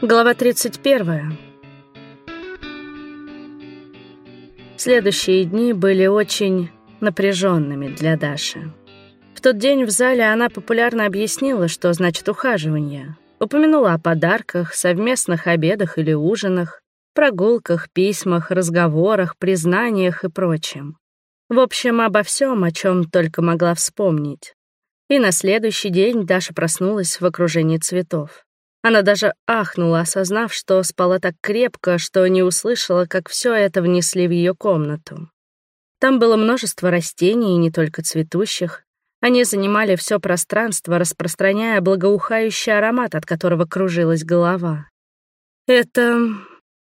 Глава 31. Следующие дни были очень напряженными для Даши. В тот день в зале она популярно объяснила, что значит ухаживание. Упомянула о подарках, совместных обедах или ужинах, прогулках, письмах, разговорах, признаниях и прочем. В общем, обо всем, о чем только могла вспомнить. И на следующий день Даша проснулась в окружении цветов. Она даже ахнула, осознав, что спала так крепко, что не услышала, как все это внесли в ее комнату. Там было множество растений, и не только цветущих. Они занимали все пространство, распространяя благоухающий аромат, от которого кружилась голова. Это...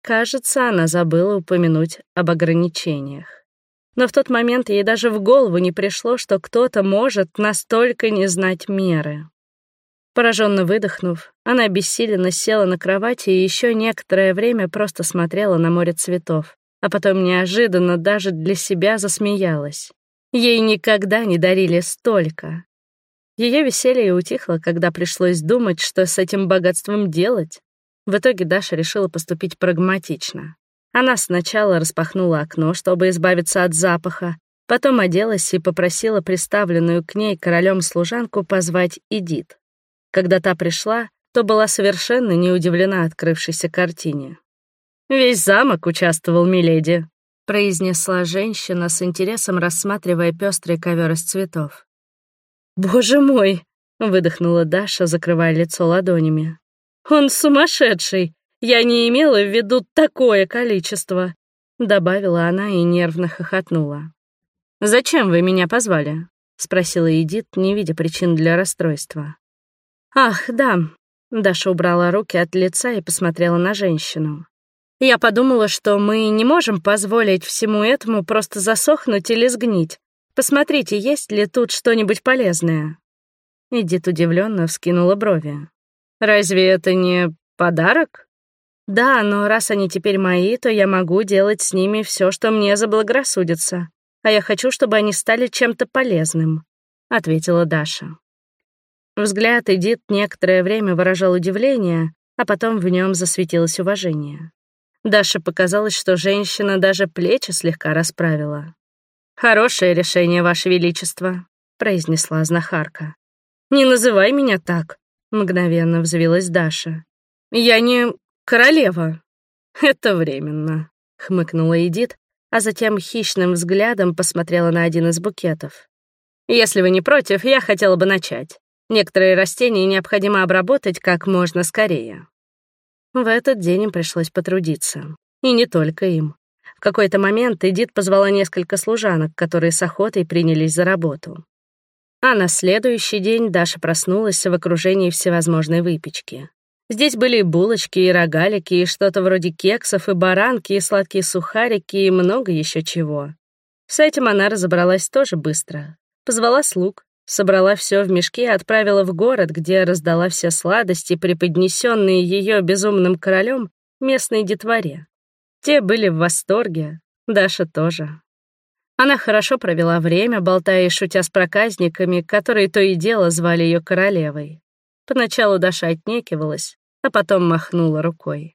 Кажется, она забыла упомянуть об ограничениях. Но в тот момент ей даже в голову не пришло, что кто-то может настолько не знать меры. Пораженно выдохнув, она бессиленно села на кровати и еще некоторое время просто смотрела на море цветов, а потом неожиданно даже для себя засмеялась. Ей никогда не дарили столько. Ее веселье утихло, когда пришлось думать, что с этим богатством делать. В итоге Даша решила поступить прагматично. Она сначала распахнула окно, чтобы избавиться от запаха, потом оделась и попросила приставленную к ней королем служанку позвать Эдит. Когда та пришла, то была совершенно не удивлена открывшейся картине. «Весь замок участвовал, миледи», — произнесла женщина с интересом, рассматривая пестрый ковер из цветов. «Боже мой!» — выдохнула Даша, закрывая лицо ладонями. «Он сумасшедший! Я не имела в виду такое количество!» — добавила она и нервно хохотнула. «Зачем вы меня позвали?» — спросила Эдит, не видя причин для расстройства. «Ах, да». Даша убрала руки от лица и посмотрела на женщину. «Я подумала, что мы не можем позволить всему этому просто засохнуть или сгнить. Посмотрите, есть ли тут что-нибудь полезное». Эдит удивленно вскинула брови. «Разве это не подарок?» «Да, но раз они теперь мои, то я могу делать с ними все, что мне заблагорассудится. А я хочу, чтобы они стали чем-то полезным», — ответила Даша. Взгляд Эдит некоторое время выражал удивление, а потом в нем засветилось уважение. Даше показалось, что женщина даже плечи слегка расправила. «Хорошее решение, Ваше Величество», — произнесла знахарка. «Не называй меня так», — мгновенно взвилась Даша. «Я не королева». «Это временно», — хмыкнула Эдит, а затем хищным взглядом посмотрела на один из букетов. «Если вы не против, я хотела бы начать. Некоторые растения необходимо обработать как можно скорее. В этот день им пришлось потрудиться. И не только им. В какой-то момент Эдит позвала несколько служанок, которые с охотой принялись за работу. А на следующий день Даша проснулась в окружении всевозможной выпечки. Здесь были и булочки, и рогалики, и что-то вроде кексов, и баранки, и сладкие сухарики, и много еще чего. С этим она разобралась тоже быстро. Позвала слуг, Собрала все в мешки и отправила в город, где раздала все сладости, преподнесенные ее безумным королем, местной детворе. Те были в восторге, Даша тоже. Она хорошо провела время, болтая и шутя с проказниками, которые то и дело звали ее королевой. Поначалу Даша отнекивалась, а потом махнула рукой.